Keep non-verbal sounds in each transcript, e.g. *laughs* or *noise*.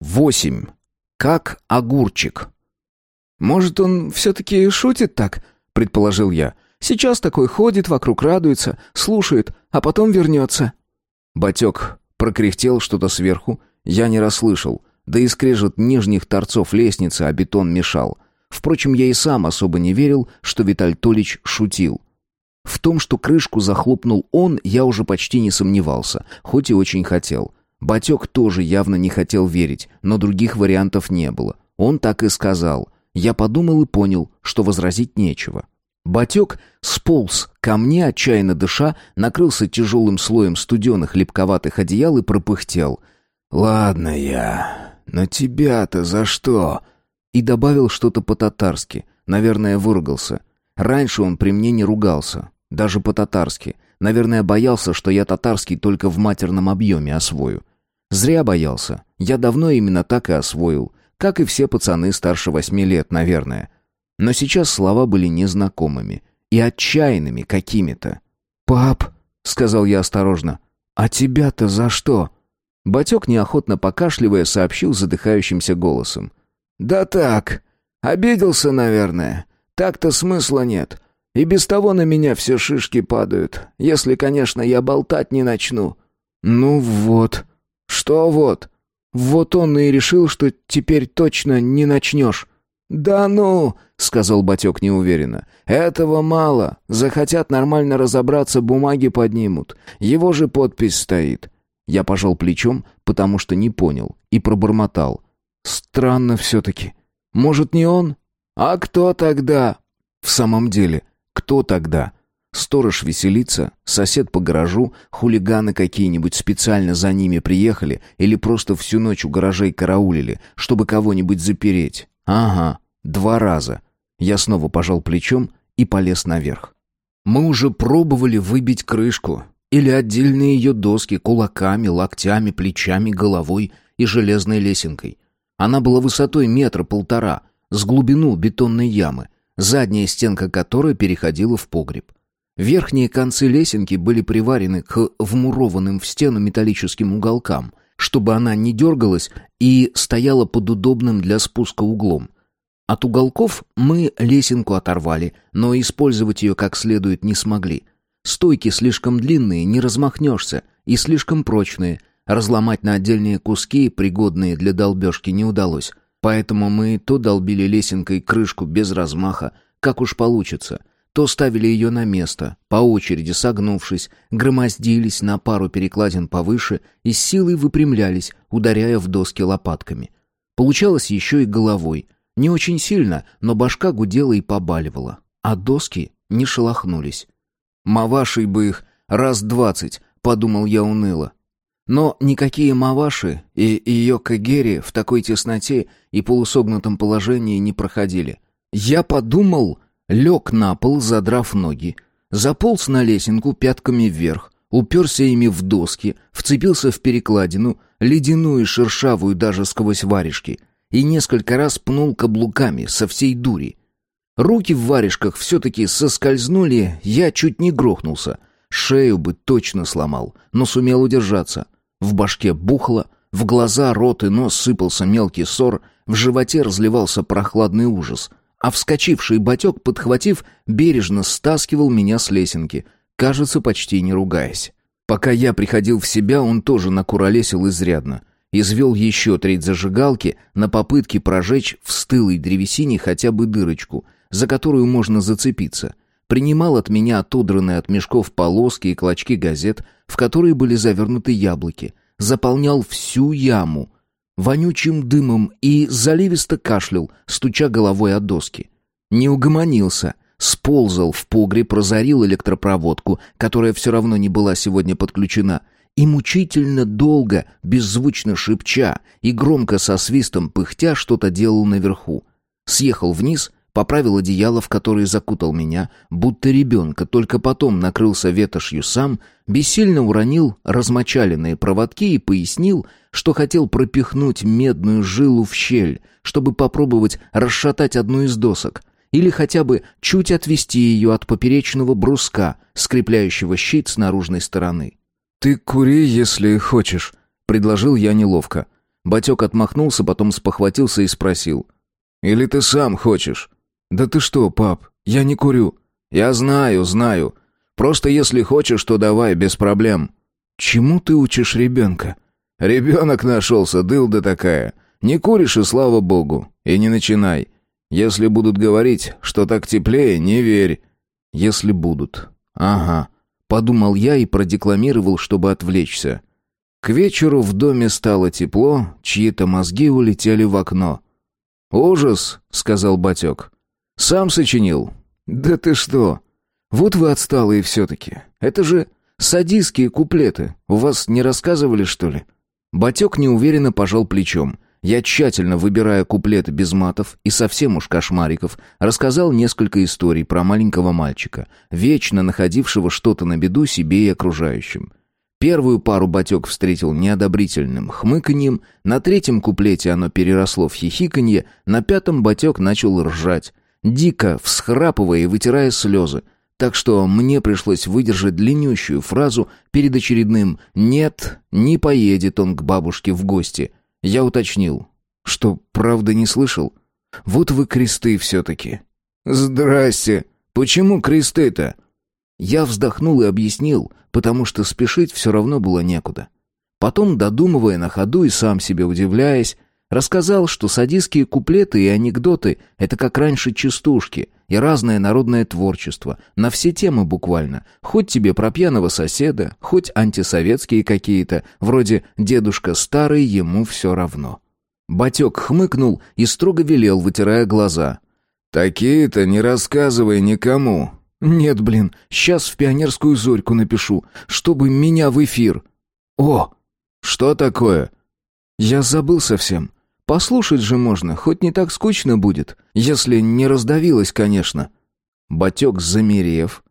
Восемь. Как огурчик. «Может, он все-таки шутит так?» — предположил я. «Сейчас такой ходит, вокруг радуется, слушает, а потом вернется». Батек прокряхтел что-то сверху, я не расслышал, да и скрежет нижних торцов лестницы, а бетон мешал. Впрочем, я и сам особо не верил, что Виталь Толич шутил. В том, что крышку захлопнул он, я уже почти не сомневался, хоть и очень хотел. Батек тоже явно не хотел верить, но других вариантов не было. Он так и сказал. Я подумал и понял, что возразить нечего. Батек сполз ко мне, отчаянно дыша, накрылся тяжелым слоем студеных липковатых одеял и пропыхтел. «Ладно я, но тебя-то за что?» И добавил что-то по-татарски. Наверное, выругался. Раньше он при мне не ругался, даже по-татарски. Наверное, боялся, что я татарский только в матерном объеме освою. Зря боялся. Я давно именно так и освоил. Как и все пацаны старше восьми лет, наверное. Но сейчас слова были незнакомыми. И отчаянными какими-то. «Пап», — сказал я осторожно, — «а тебя-то за что?» Батек, неохотно покашливая, сообщил задыхающимся голосом. «Да так. Обиделся, наверное. Так-то смысла нет. И без того на меня все шишки падают. Если, конечно, я болтать не начну». «Ну вот», «Что вот?» «Вот он и решил, что теперь точно не начнешь». «Да ну!» — сказал Батек неуверенно. «Этого мало. Захотят нормально разобраться, бумаги поднимут. Его же подпись стоит». Я пожал плечом, потому что не понял, и пробормотал. «Странно все-таки. Может, не он? А кто тогда?» «В самом деле, кто тогда?» Сторож веселится, сосед по гаражу, хулиганы какие-нибудь специально за ними приехали или просто всю ночь у гаражей караулили, чтобы кого-нибудь запереть. Ага, два раза. Я снова пожал плечом и полез наверх. Мы уже пробовали выбить крышку или отдельные ее доски кулаками, локтями, плечами, головой и железной лесенкой. Она была высотой метра полтора, с глубину бетонной ямы, задняя стенка которой переходила в погреб. Верхние концы лесенки были приварены к вмурованным в стену металлическим уголкам, чтобы она не дергалась и стояла под удобным для спуска углом. От уголков мы лесенку оторвали, но использовать ее как следует не смогли. Стойки слишком длинные, не размахнешься, и слишком прочные. Разломать на отдельные куски, пригодные для долбежки, не удалось. Поэтому мы то долбили лесенкой крышку без размаха, как уж получится, то ставили ее на место, по очереди согнувшись, громоздились на пару перекладин повыше и с силой выпрямлялись, ударяя в доски лопатками. Получалось еще и головой. Не очень сильно, но башка гудела и побаливала. А доски не шелохнулись. «Мавашей бы их раз двадцать», — подумал я уныло. Но никакие маваши и ее кагери в такой тесноте и полусогнутом положении не проходили. Я подумал, Лег на пол, задрав ноги. Заполз на лесенку пятками вверх, уперся ими в доски, вцепился в перекладину, ледяную и шершавую даже сквозь варежки, и несколько раз пнул каблуками со всей дури. Руки в варежках все-таки соскользнули, я чуть не грохнулся. Шею бы точно сломал, но сумел удержаться. В башке бухло, в глаза, рот и нос сыпался мелкий сор, в животе разливался прохладный ужас а вскочивший батек, подхватив, бережно стаскивал меня с лесенки, кажется, почти не ругаясь. Пока я приходил в себя, он тоже накуролесил изрядно. Извел еще треть зажигалки на попытке прожечь в стылой древесине хотя бы дырочку, за которую можно зацепиться. Принимал от меня отодранные от мешков полоски и клочки газет, в которые были завернуты яблоки. Заполнял всю яму — вонючим дымом и заливисто кашлял, стуча головой о доски. Не угомонился, сползал в погреб, разорил электропроводку, которая все равно не была сегодня подключена, и мучительно долго, беззвучно шепча и громко со свистом пыхтя что-то делал наверху. Съехал вниз, поправил одеяло, в которое закутал меня, будто ребенка, только потом накрылся ветошью сам, бессильно уронил размочаленные проводки и пояснил, что хотел пропихнуть медную жилу в щель, чтобы попробовать расшатать одну из досок, или хотя бы чуть отвести ее от поперечного бруска, скрепляющего щит с наружной стороны. «Ты кури, если хочешь», — предложил я неловко. Батек отмахнулся, потом спохватился и спросил. «Или ты сам хочешь?» «Да ты что, пап, я не курю». «Я знаю, знаю. Просто если хочешь, то давай, без проблем». «Чему ты учишь ребенка?» «Ребенок нашелся, дылда такая. Не куришь, и слава богу. И не начинай. Если будут говорить, что так теплее, не верь». «Если будут. Ага». Подумал я и продекламировал, чтобы отвлечься. К вечеру в доме стало тепло, чьи-то мозги улетели в окно. «Ужас», — сказал Батек. «Сам сочинил». «Да ты что? Вот вы отсталые все-таки. Это же садистские куплеты. У вас не рассказывали, что ли?» Батек неуверенно пожал плечом. Я, тщательно выбирая куплеты без матов и совсем уж кошмариков, рассказал несколько историй про маленького мальчика, вечно находившего что-то на беду себе и окружающим. Первую пару батек встретил неодобрительным хмыканьем, на третьем куплете оно переросло в хихиканье, на пятом батек начал ржать, дико всхрапывая и вытирая слезы, так что мне пришлось выдержать длиннющую фразу перед очередным «нет, не поедет он к бабушке в гости». Я уточнил, что правда не слышал. Вот вы кресты все-таки. «Здрасте! Почему кресты-то?» Я вздохнул и объяснил, потому что спешить все равно было некуда. Потом, додумывая на ходу и сам себе удивляясь, рассказал, что садистские куплеты и анекдоты — это как раньше частушки и разное народное творчество, на все темы буквально, хоть тебе про пьяного соседа, хоть антисоветские какие-то, вроде «дедушка старый, ему все равно». Батек хмыкнул и строго велел, вытирая глаза. «Такие-то не рассказывай никому, «Нет, блин, сейчас в пионерскую зорьку напишу, чтобы меня в эфир». «О, что такое?» «Я забыл совсем. Послушать же можно, хоть не так скучно будет, если не раздавилось, конечно». Батек, замерев,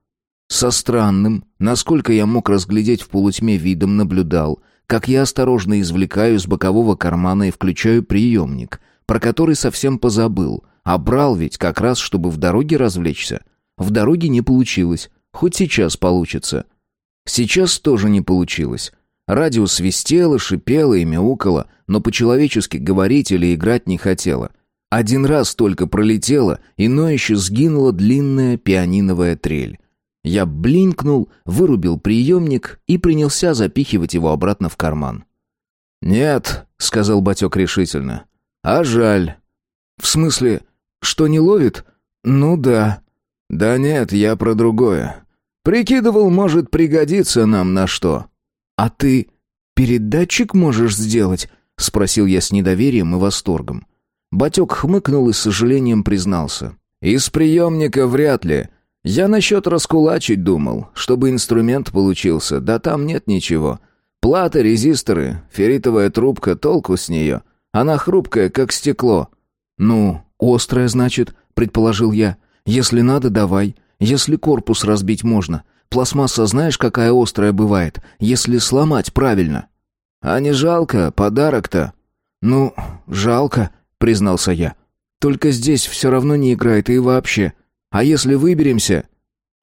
со странным, насколько я мог разглядеть в полутьме видом, наблюдал, как я осторожно извлекаю из бокового кармана и включаю приемник, про который совсем позабыл, а брал ведь как раз, чтобы в дороге развлечься. В дороге не получилось, хоть сейчас получится. Сейчас тоже не получилось. Радио свистело, шипело и мяукало, но по-человечески говорить или играть не хотело. Один раз только пролетело, и ноюще сгинула длинная пианиновая трель. Я блинкнул, вырубил приемник и принялся запихивать его обратно в карман. «Нет», — сказал Батек решительно. «А жаль». «В смысле, что не ловит?» «Ну да». «Да нет, я про другое. Прикидывал, может пригодиться нам на что». «А ты передатчик можешь сделать?» — спросил я с недоверием и восторгом. Батек хмыкнул и с сожалением признался. «Из приемника вряд ли. Я насчет раскулачить думал, чтобы инструмент получился, да там нет ничего. Плата, резисторы, ферритовая трубка, толку с нее. Она хрупкая, как стекло». «Ну, острая, значит», — предположил я. Если надо, давай. Если корпус разбить можно. Пластмасса знаешь, какая острая бывает, если сломать правильно. А не жалко, подарок-то. Ну, жалко, признался я. Только здесь все равно не играет и вообще. А если выберемся?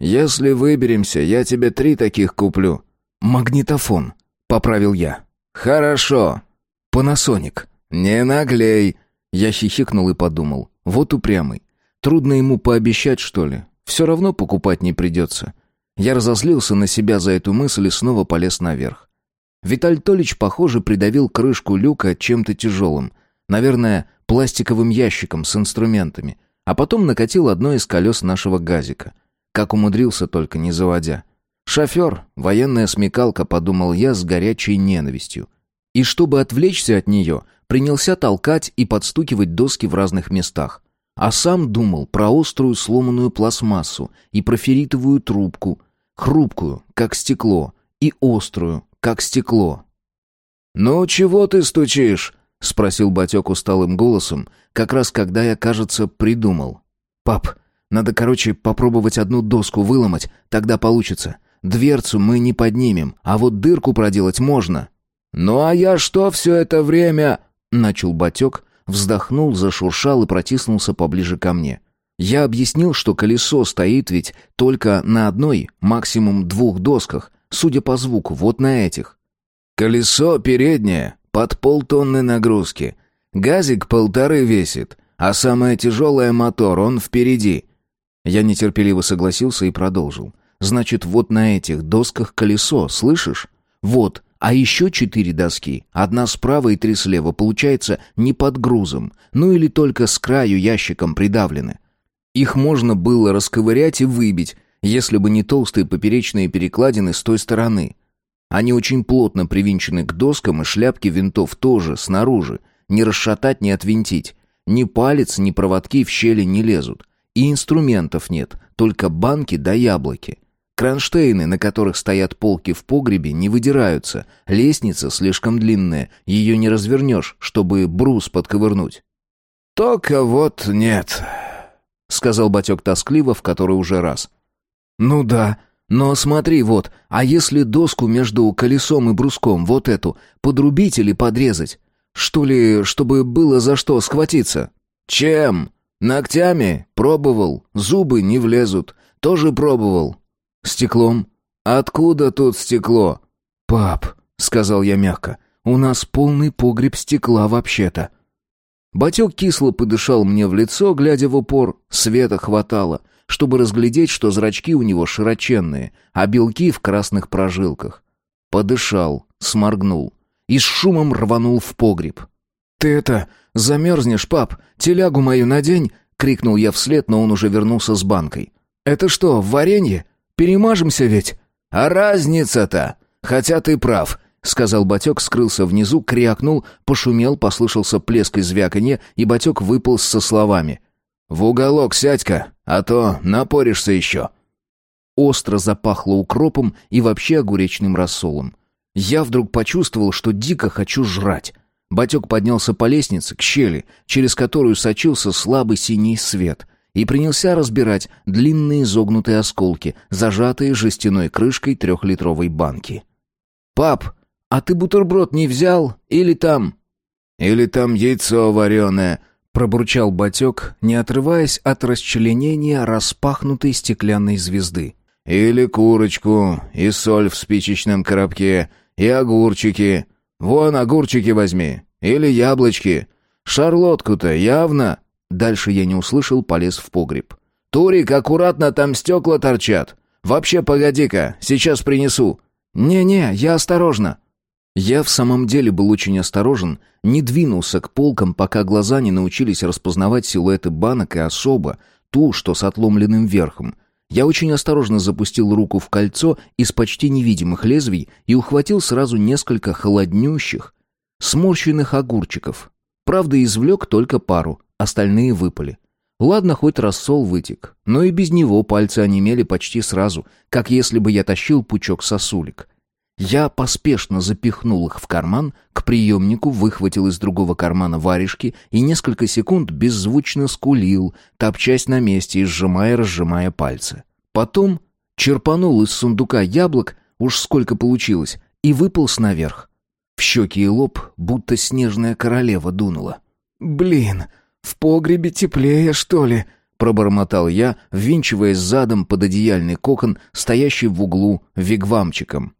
Если выберемся, я тебе три таких куплю. Магнитофон, поправил я. Хорошо. Панасоник. Не наглей. Я хихикнул и подумал. Вот упрямый. Трудно ему пообещать, что ли. Все равно покупать не придется. Я разозлился на себя за эту мысль и снова полез наверх. Виталь Толич, похоже, придавил крышку люка чем-то тяжелым. Наверное, пластиковым ящиком с инструментами. А потом накатил одно из колес нашего газика. Как умудрился, только не заводя. Шофер, военная смекалка, подумал я с горячей ненавистью. И чтобы отвлечься от нее, принялся толкать и подстукивать доски в разных местах. А сам думал про острую сломанную пластмассу и про ферритовую трубку, хрупкую, как стекло, и острую, как стекло. «Ну, чего ты стучишь?» — спросил Батек усталым голосом, как раз когда я, кажется, придумал. «Пап, надо, короче, попробовать одну доску выломать, тогда получится. Дверцу мы не поднимем, а вот дырку проделать можно». «Ну а я что все это время...» — начал Батек, вздохнул, зашуршал и протиснулся поближе ко мне. Я объяснил, что колесо стоит ведь только на одной, максимум двух досках, судя по звуку, вот на этих. «Колесо переднее», — под полтонны нагрузки. Газик полторы весит, а самое тяжелое мотор, он впереди». Я нетерпеливо согласился и продолжил. «Значит, вот на этих досках колесо, слышишь? Вот, а еще четыре доски, одна справа и три слева, получается не под грузом, ну или только с краю ящиком придавлены. Их можно было расковырять и выбить, если бы не толстые поперечные перекладины с той стороны. Они очень плотно привинчены к доскам, и шляпки винтов тоже, снаружи. Не расшатать, не отвинтить. Ни палец, ни проводки в щели не лезут. И инструментов нет, только банки да яблоки. Кронштейны, на которых стоят полки в погребе, не выдираются. Лестница слишком длинная, ее не развернешь, чтобы брус подковырнуть. «Только вот нет», — сказал Батек тоскливо в который уже раз. «Ну да, но смотри вот, а если доску между колесом и бруском, вот эту, подрубить или подрезать? Что ли, чтобы было за что схватиться?» «Чем? Ногтями? Пробовал. Зубы не влезут. Тоже пробовал. Стеклом? Откуда тут стекло?» «Пап», — сказал я мягко, — «у нас полный погреб стекла вообще-то». Батек кисло подышал мне в лицо, глядя в упор. Света хватало, чтобы разглядеть, что зрачки у него широченные, а белки в красных прожилках. Подышал, сморгнул и с шумом рванул в погреб. «Ты это, замерзнешь, пап, телягу мою надень!» — крикнул я вслед, но он уже вернулся с банкой. «Это что, варенье? Перемажемся ведь?» «А разница-то? Хотя ты прав. — сказал Батек, скрылся внизу, крякнул, пошумел, послышался плеск и звяканье, и Батек выполз со словами. «В уголок сядь-ка, а то напоришься еще». Остро запахло укропом и вообще огуречным рассолом. Я вдруг почувствовал, что дико хочу жрать. Батек поднялся по лестнице к щели, через которую сочился слабый синий свет, и принялся разбирать длинные изогнутые осколки, зажатые жестяной крышкой трехлитровой банки. «Пап!» «А ты бутерброд не взял? Или там...» «Или там яйцо вареное», — пробурчал Батек, не отрываясь от расчленения распахнутой стеклянной звезды. «Или курочку, и соль в спичечном коробке, и огурчики. Вон огурчики возьми. Или яблочки. Шарлотку-то явно...» Дальше я не услышал, полез в погреб. «Турик, аккуратно, там стекла торчат. Вообще, погоди-ка, сейчас принесу». «Не-не, я осторожно». Я в самом деле был очень осторожен, не двинулся к полкам, пока глаза не научились распознавать силуэты банок и особо ту, что с отломленным верхом. Я очень осторожно запустил руку в кольцо из почти невидимых лезвий и ухватил сразу несколько холоднющих, сморщенных огурчиков. Правда, извлек только пару, остальные выпали. Ладно, хоть рассол вытек, но и без него пальцы онемели почти сразу, как если бы я тащил пучок сосулек. Я поспешно запихнул их в карман, к приемнику выхватил из другого кармана варежки и несколько секунд беззвучно скулил, топчась на месте и сжимая-разжимая пальцы. Потом черпанул из сундука яблок, уж сколько получилось, и выполз наверх. В щеки и лоб будто снежная королева дунула. «Блин, в погребе теплее, что ли?» пробормотал я, ввинчиваясь задом под одеяльный кокон, стоящий в углу вигвамчиком.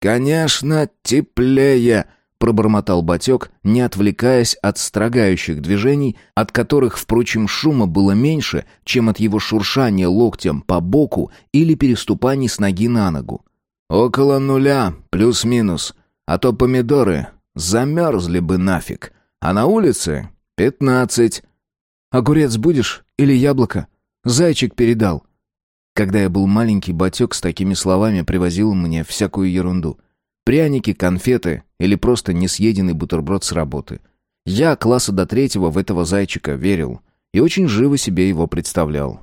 «Конечно, теплее!» — пробормотал Батек, не отвлекаясь от строгающих движений, от которых, впрочем, шума было меньше, чем от его шуршания локтем по боку или переступаний с ноги на ногу. «Около нуля, плюс-минус, а то помидоры замерзли бы нафиг, а на улице пятнадцать». «Огурец будешь или яблоко? Зайчик передал». Когда я был маленький, батек с такими словами привозил мне всякую ерунду. Пряники, конфеты или просто несъеденный бутерброд с работы. Я класса до третьего в этого зайчика верил и очень живо себе его представлял.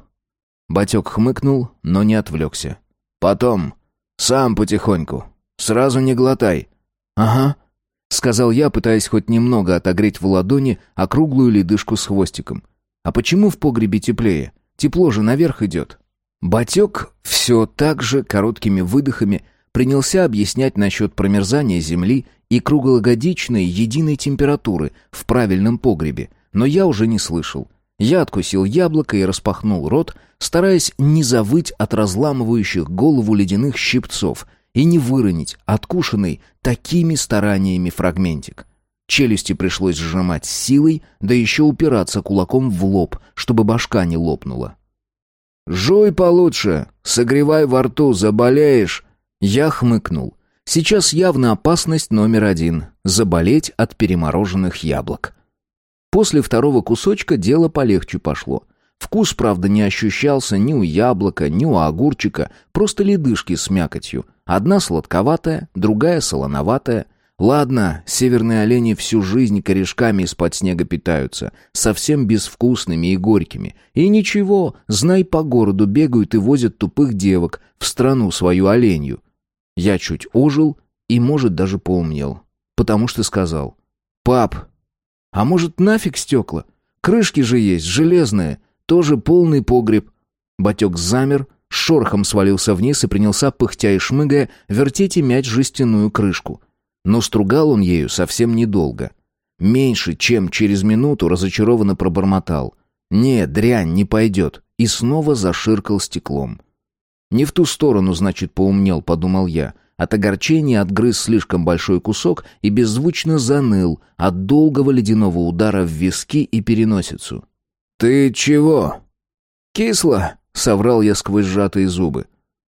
Батек хмыкнул, но не отвлекся. «Потом. Сам потихоньку. Сразу не глотай». «Ага», — сказал я, пытаясь хоть немного отогреть в ладони округлую ледышку с хвостиком. «А почему в погребе теплее? Тепло же наверх идет». Батек все так же короткими выдохами принялся объяснять насчет промерзания земли и круглогодичной единой температуры в правильном погребе, но я уже не слышал. Я откусил яблоко и распахнул рот, стараясь не завыть от разламывающих голову ледяных щипцов и не выронить откушенный такими стараниями фрагментик. Челюсти пришлось сжимать силой, да еще упираться кулаком в лоб, чтобы башка не лопнула. «Жуй получше, согревай во рту, заболеешь!» Я хмыкнул. Сейчас явно опасность номер один — заболеть от перемороженных яблок. После второго кусочка дело полегче пошло. Вкус, правда, не ощущался ни у яблока, ни у огурчика, просто ледышки с мякотью. Одна сладковатая, другая солоноватая. Ладно, северные олени всю жизнь корешками из-под снега питаются, совсем безвкусными и горькими. И ничего, знай, по городу бегают и возят тупых девок в страну свою оленью. Я чуть ожил и, может, даже поумнел. Потому что сказал. «Пап, а может, нафиг стекла? Крышки же есть, железные, тоже полный погреб». Батек замер, шорохом свалился вниз и принялся, пыхтя и шмыгая, вертеть и мять жестяную крышку. Но стругал он ею совсем недолго. Меньше, чем через минуту разочарованно пробормотал. «Не, дрянь, не пойдет», и снова заширкал стеклом. «Не в ту сторону, значит, поумнел», — подумал я. От огорчения отгрыз слишком большой кусок и беззвучно заныл от долгого ледяного удара в виски и переносицу. «Ты чего?» «Кисло», — соврал я сквозь сжатые зубы.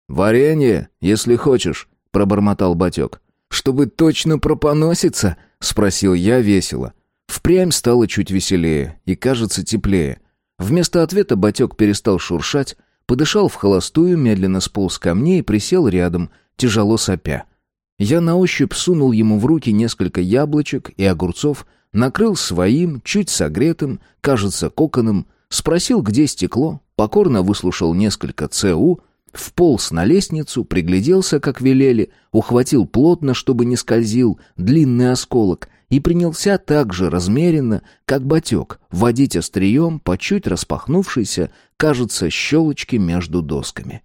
«Варенье, если хочешь», — пробормотал Батек. «Чтобы точно пропоноситься?» — спросил я весело. Впрямь стало чуть веселее и, кажется, теплее. Вместо ответа Батек перестал шуршать, Подышал в холостую, медленно сполз ко мне и присел рядом, тяжело сопя. Я на ощупь сунул ему в руки несколько яблочек и огурцов, накрыл своим, чуть согретым, кажется, коконом, спросил, где стекло, покорно выслушал несколько ЦУ, вполз на лестницу, пригляделся, как велели, ухватил плотно, чтобы не скользил, длинный осколок, и принялся так же размеренно, как батек, водить острием по чуть распахнувшейся, кажется, щелочке между досками.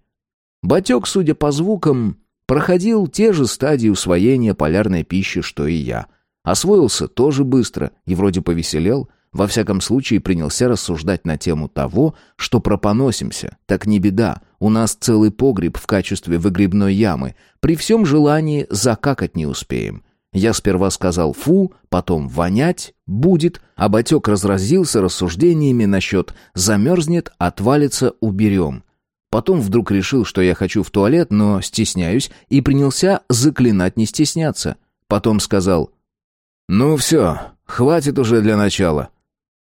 Батек, судя по звукам, проходил те же стадии усвоения полярной пищи, что и я. Освоился тоже быстро и вроде повеселел, во всяком случае принялся рассуждать на тему того, что пропоносимся, так не беда, у нас целый погреб в качестве выгребной ямы, при всем желании закакать не успеем. Я сперва сказал «фу», потом «вонять», «будет», а батек разразился рассуждениями насчет «замерзнет», «отвалится», «уберем». Потом вдруг решил, что я хочу в туалет, но стесняюсь, и принялся заклинать не стесняться. Потом сказал «Ну все, хватит уже для начала».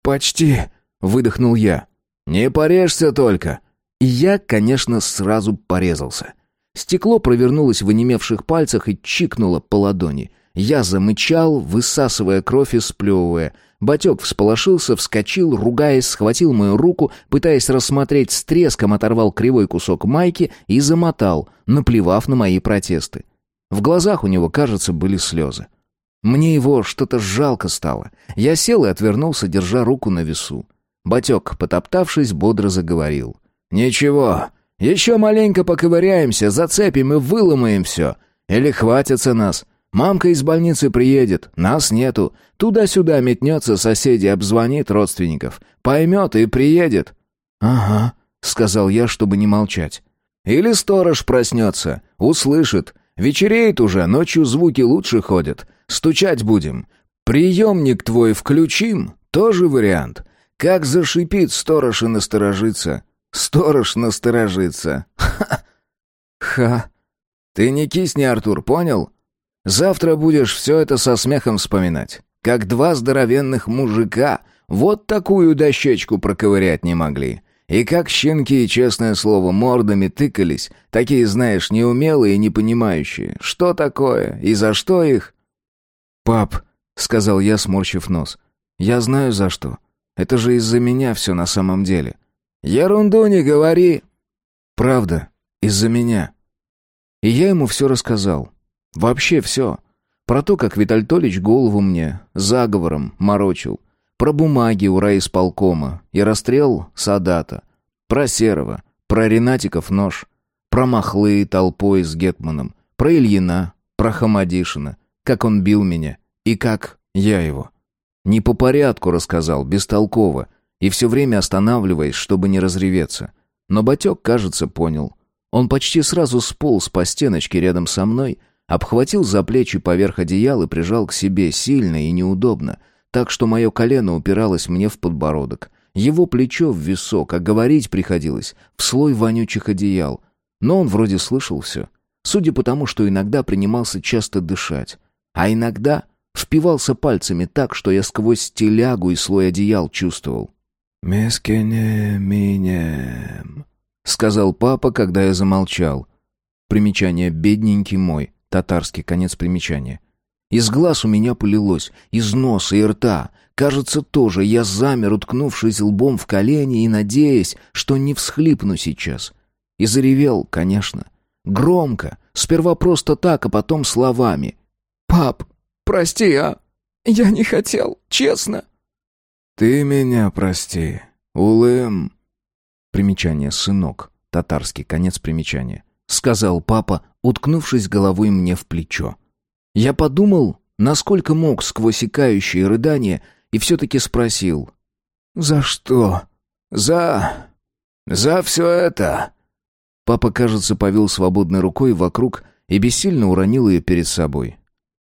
«Почти», — выдохнул я. «Не порежься только». И я, конечно, сразу порезался. Стекло провернулось в онемевших пальцах и чикнуло по ладони — я замычал, высасывая кровь и сплевывая. Батек всполошился, вскочил, ругаясь, схватил мою руку, пытаясь рассмотреть с треском, оторвал кривой кусок майки и замотал, наплевав на мои протесты. В глазах у него, кажется, были слезы. Мне его что-то жалко стало. Я сел и отвернулся, держа руку на весу. Батек, потоптавшись, бодро заговорил. «Ничего, еще маленько поковыряемся, зацепим и выломаем все. Или хватится нас. Мамка из больницы приедет, нас нету. Туда-сюда метнется, соседи обзвонит родственников. Поймет и приедет». «Ага», — сказал я, чтобы не молчать. «Или сторож проснется, услышит. Вечереет уже, ночью звуки лучше ходят. Стучать будем. Приемник твой включим, тоже вариант. Как зашипит сторож и насторожится. Сторож насторожится. Ха! *laughs* Ха! Ты не кисни, Артур, понял? Завтра будешь все это со смехом вспоминать. Как два здоровенных мужика вот такую дощечку проковырять не могли. И как щенки, честное слово, мордами тыкались, такие, знаешь, неумелые и непонимающие. Что такое и за что их? «Пап», — сказал я, сморщив нос, — «я знаю за что. Это же из-за меня все на самом деле». «Ерунду не говори». «Правда, из-за меня». И я ему все рассказал. Вообще все. Про то, как Витальтолич голову мне заговором морочил. Про бумаги у райисполкома и расстрел Садата. Про Серова. Про Ренатиков нож. Про Махлы толпой с Гетманом. Про Ильина. Про Хамадишина. Как он бил меня. И как я его. Не по порядку рассказал, бестолково. И все время останавливаясь, чтобы не разреветься. Но Батек, кажется, понял. Он почти сразу сполз по стеночке рядом со мной — Обхватил за плечи поверх одеяла и прижал к себе сильно и неудобно, так что мое колено упиралось мне в подбородок. Его плечо в висок, а говорить приходилось в слой вонючих одеял. Но он вроде слышал все. Судя по тому, что иногда принимался часто дышать. А иногда впивался пальцами так, что я сквозь телягу и слой одеял чувствовал. «Мескене минем», — сказал папа, когда я замолчал. Примечание «бедненький мой», татарский конец примечания. Из глаз у меня полилось, из носа и рта. Кажется, тоже я замер, уткнувшись лбом в колени и надеясь, что не всхлипну сейчас. И заревел, конечно. Громко, сперва просто так, а потом словами. «Пап, прости, а? Я не хотел, честно». «Ты меня прости, улым». Примечание «сынок», татарский конец примечания. Сказал папа, уткнувшись головой мне в плечо. Я подумал, насколько мог сквозь икающие рыдания, и все-таки спросил. «За что? За... за все это?» Папа, кажется, повел свободной рукой вокруг и бессильно уронил ее перед собой.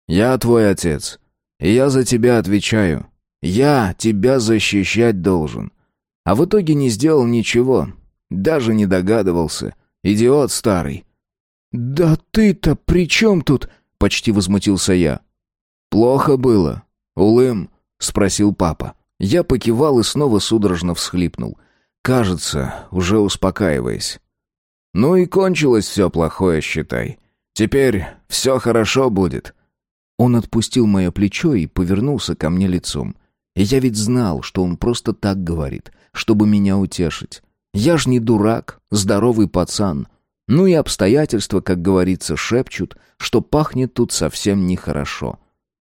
«Я твой отец, и я за тебя отвечаю. Я тебя защищать должен. А в итоге не сделал ничего. Даже не догадывался. Идиот старый. «Да ты-то при чем тут?» — почти возмутился я. «Плохо было. Улым?» — спросил папа. Я покивал и снова судорожно всхлипнул. Кажется, уже успокаиваясь. «Ну и кончилось все плохое, считай. Теперь все хорошо будет». Он отпустил мое плечо и повернулся ко мне лицом. Я ведь знал, что он просто так говорит, чтобы меня утешить. Я ж не дурак, здоровый пацан. Ну и обстоятельства, как говорится, шепчут, что пахнет тут совсем нехорошо.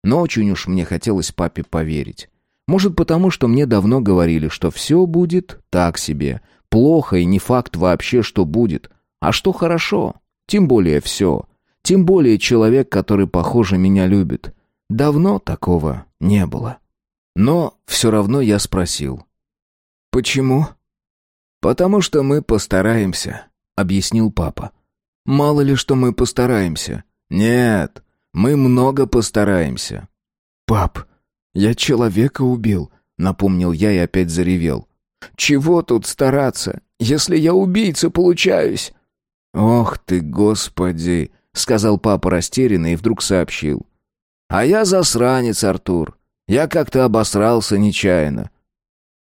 Но очень уж мне хотелось папе поверить. Может, потому что мне давно говорили, что все будет так себе. Плохо и не факт вообще, что будет. А что хорошо? Тем более все. Тем более человек, который, похоже, меня любит. Давно такого не было. Но все равно я спросил. «Почему?» «Потому что мы постараемся», — объяснил папа. «Мало ли, что мы постараемся». «Нет, мы много постараемся». «Пап, я человека убил», — напомнил я и опять заревел. «Чего тут стараться, если я убийца получаюсь?» «Ох ты, господи!» — сказал папа растерянно и вдруг сообщил. «А я засранец, Артур. Я как-то обосрался нечаянно».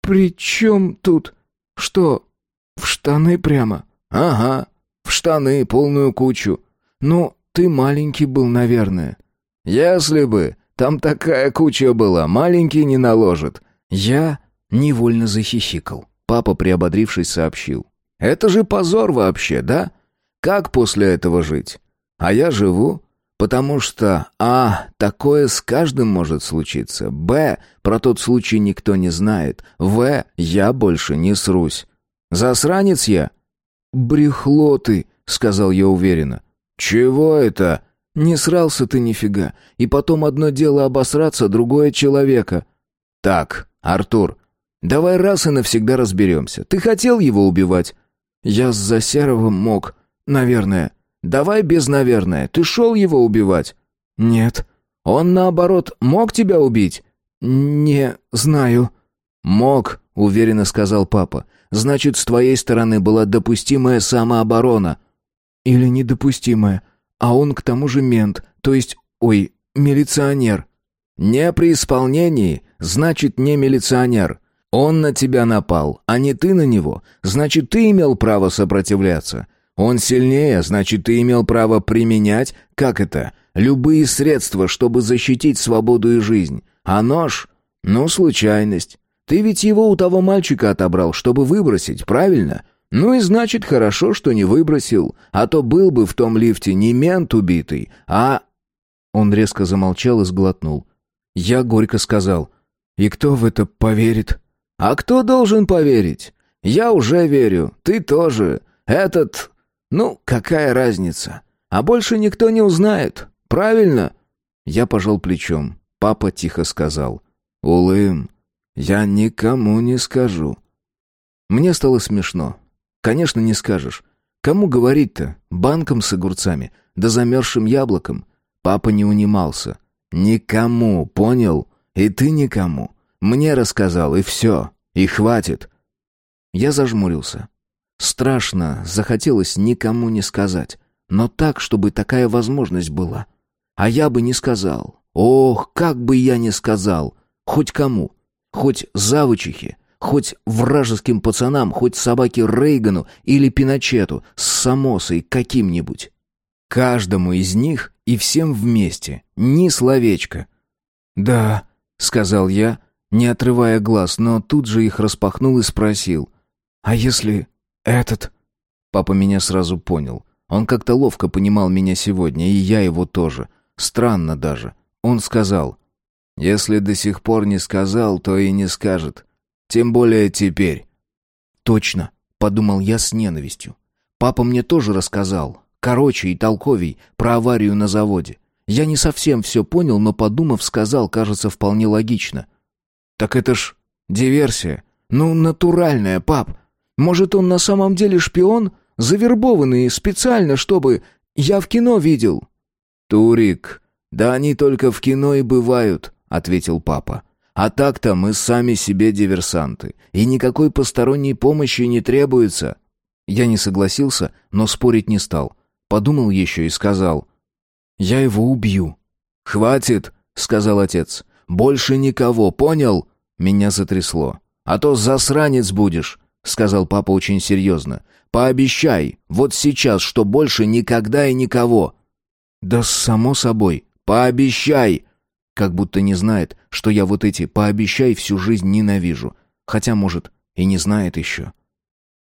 «При чем тут? Что, в штаны прямо?» «Ага, в штаны, полную кучу. Ну, ты маленький был, наверное». «Если бы, там такая куча была, маленький не наложит». Я невольно захихикал. Папа, приободрившись, сообщил. «Это же позор вообще, да? Как после этого жить? А я живу, потому что А. Такое с каждым может случиться. Б. Про тот случай никто не знает. В. Я больше не срусь. Засранец я?» «Брехло ты», — сказал я уверенно. «Чего это?» «Не срался ты нифига. И потом одно дело обосраться, другое человека». «Так, Артур, давай раз и навсегда разберемся. Ты хотел его убивать?» «Я с Засеровым мог, наверное». «Давай без «наверное». Ты шел его убивать?» «Нет». «Он, наоборот, мог тебя убить?» «Не знаю». «Мог», — уверенно сказал папа. Значит, с твоей стороны была допустимая самооборона. Или недопустимая. А он к тому же мент, то есть, ой, милиционер. Не при исполнении, значит, не милиционер. Он на тебя напал, а не ты на него. Значит, ты имел право сопротивляться. Он сильнее, значит, ты имел право применять, как это, любые средства, чтобы защитить свободу и жизнь. А нож? Ну, случайность. Ты ведь его у того мальчика отобрал, чтобы выбросить, правильно? Ну и значит, хорошо, что не выбросил, а то был бы в том лифте не мент убитый, а...» Он резко замолчал и сглотнул. Я горько сказал, «И кто в это поверит?» «А кто должен поверить? Я уже верю, ты тоже. Этот... Ну, какая разница? А больше никто не узнает, правильно?» Я пожал плечом. Папа тихо сказал, «Улым, я никому не скажу. Мне стало смешно. Конечно, не скажешь. Кому говорить-то? Банкам с огурцами? Да замерзшим яблоком? Папа не унимался. «Никому, понял? И ты никому. Мне рассказал, и все. И хватит». Я зажмурился. Страшно, захотелось никому не сказать. Но так, чтобы такая возможность была. А я бы не сказал. Ох, как бы я не сказал. Хоть кому. Хоть завучихе. Хоть вражеским пацанам, хоть собаке Рейгану или Пиночету с Самосой каким-нибудь. Каждому из них и всем вместе. Ни словечко. «Да», — сказал я, не отрывая глаз, но тут же их распахнул и спросил. «А если этот?» Папа меня сразу понял. Он как-то ловко понимал меня сегодня, и я его тоже. Странно даже. Он сказал, «Если до сих пор не сказал, то и не скажет. Тем более теперь». «Точно», — подумал я с ненавистью. «Папа мне тоже рассказал, короче и толковей про аварию на заводе. Я не совсем все понял, но, подумав, сказал, кажется, вполне логично. «Так это ж диверсия. Ну, натуральная, пап. Может, он на самом деле шпион, завербованный специально, чтобы... Я в кино видел». «Турик, да они только в кино и бывают», — ответил папа. «А так-то мы сами себе диверсанты, и никакой посторонней помощи не требуется». Я не согласился, но спорить не стал. Подумал еще и сказал. «Я его убью». «Хватит», — сказал отец. «Больше никого, понял?» Меня затрясло. «А то засранец будешь», — сказал папа очень серьезно. «Пообещай, вот сейчас, что больше никогда и никого». «Да само собой. Пообещай!» Как будто не знает, что я вот эти «пообещай» всю жизнь ненавижу. Хотя, может, и не знает еще.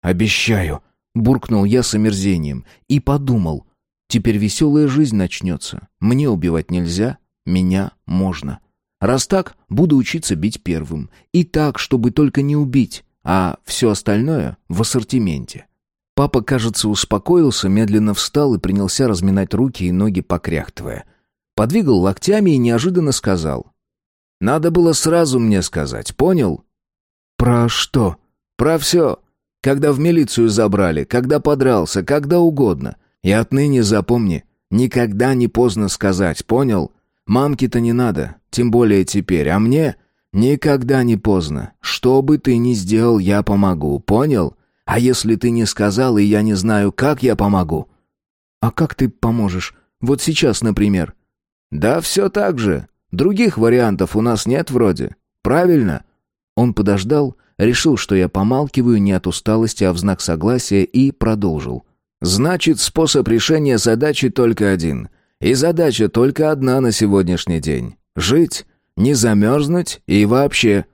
«Обещаю», буркнул я с омерзением и подумал, теперь веселая жизнь начнется. Мне убивать нельзя, меня можно. Раз так, буду учиться бить первым. И так, чтобы только не убить, а все остальное в ассортименте. Папа, кажется, успокоился, медленно встал и принялся разминать руки и ноги, покряхтывая. Подвигал локтями и неожиданно сказал. «Надо было сразу мне сказать, понял?» «Про что?» «Про все. Когда в милицию забрали, когда подрался, когда угодно. И отныне запомни, никогда не поздно сказать, понял? Мамке-то не надо, тем более теперь, а мне никогда не поздно. Что бы ты ни сделал, я помогу, понял? А если ты не сказал, и я не знаю, как я помогу? А как ты поможешь? Вот сейчас, например. Да все так же. Других вариантов у нас нет вроде. Правильно? Он подождал, решил, что я помалкиваю не от усталости, а в знак согласия, и продолжил. «Значит, способ решения задачи только один. И задача только одна на сегодняшний день. Жить, не замерзнуть и вообще...»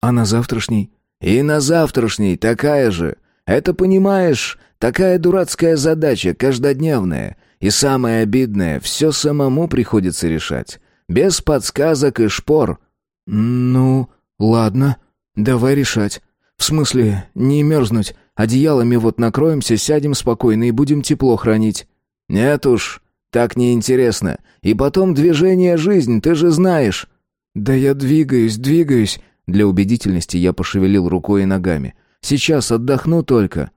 «А на завтрашний?» «И на завтрашний такая же. Это, понимаешь, такая дурацкая задача, каждодневная. И самое обидное, все самому приходится решать. Без подсказок и шпор». «Ну, ладно», «Давай решать. В смысле, не мерзнуть. Одеялами вот накроемся, сядем спокойно и будем тепло хранить». «Нет уж, так неинтересно. И потом движение жизнь, ты же знаешь». «Да я двигаюсь, двигаюсь». Для убедительности я пошевелил рукой и ногами. «Сейчас отдохну только».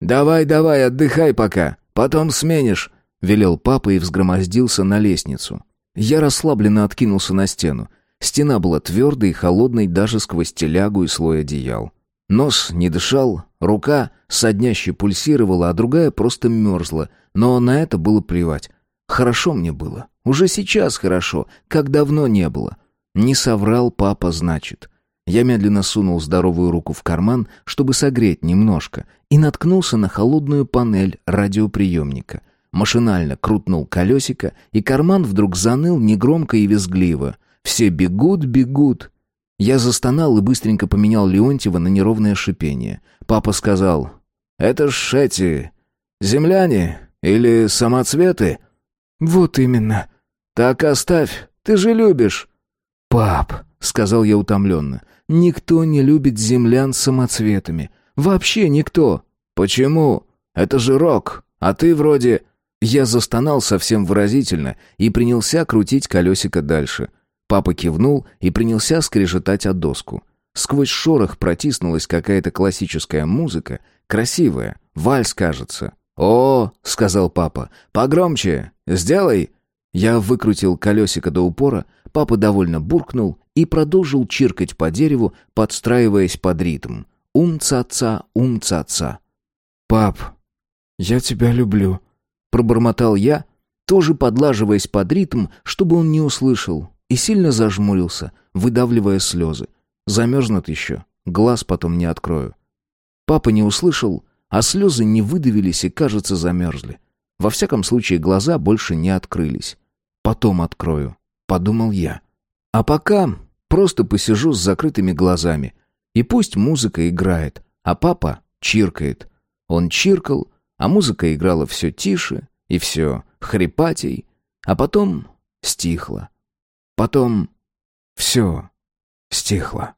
«Давай, давай, отдыхай пока. Потом сменишь», — велел папа и взгромоздился на лестницу. Я расслабленно откинулся на стену. Стена была твердой и холодной даже сквозь телягу и слой одеял. Нос не дышал, рука содняще пульсировала, а другая просто мерзла, но на это было плевать. Хорошо мне было. Уже сейчас хорошо, как давно не было. Не соврал папа, значит. Я медленно сунул здоровую руку в карман, чтобы согреть немножко, и наткнулся на холодную панель радиоприемника. Машинально крутнул колесико, и карман вдруг заныл негромко и визгливо. Все бегут, бегут. Я застонал и быстренько поменял Леонтьева на неровное шипение. Папа сказал, «Это ж эти... земляне или самоцветы?» «Вот именно». «Так оставь, ты же любишь». «Пап», — сказал я утомленно, — «никто не любит землян с самоцветами. Вообще никто». «Почему? Это же рок, а ты вроде...» Я застонал совсем выразительно и принялся крутить колесико дальше. Папа кивнул и принялся скрежетать о доску. Сквозь шорох протиснулась какая-то классическая музыка, красивая, вальс, кажется. «О!» — сказал папа. «Погромче! Сделай!» Я выкрутил колесико до упора, папа довольно буркнул и продолжил чиркать по дереву, подстраиваясь под ритм. Ум-ца-ца, ум-ца-ца. «Пап, я тебя люблю», — пробормотал я, тоже подлаживаясь под ритм, чтобы он не услышал, и сильно зажмурился, выдавливая слезы. Замерзнут еще, глаз потом не открою. Папа не услышал, а слезы не выдавились и, кажется, замерзли. Во всяком случае, глаза больше не открылись. Потом открою, подумал я. А пока просто посижу с закрытыми глазами. И пусть музыка играет, а папа чиркает. Он чиркал, а музыка играла все тише и все хрипатей, а потом стихла. Потом все стихло.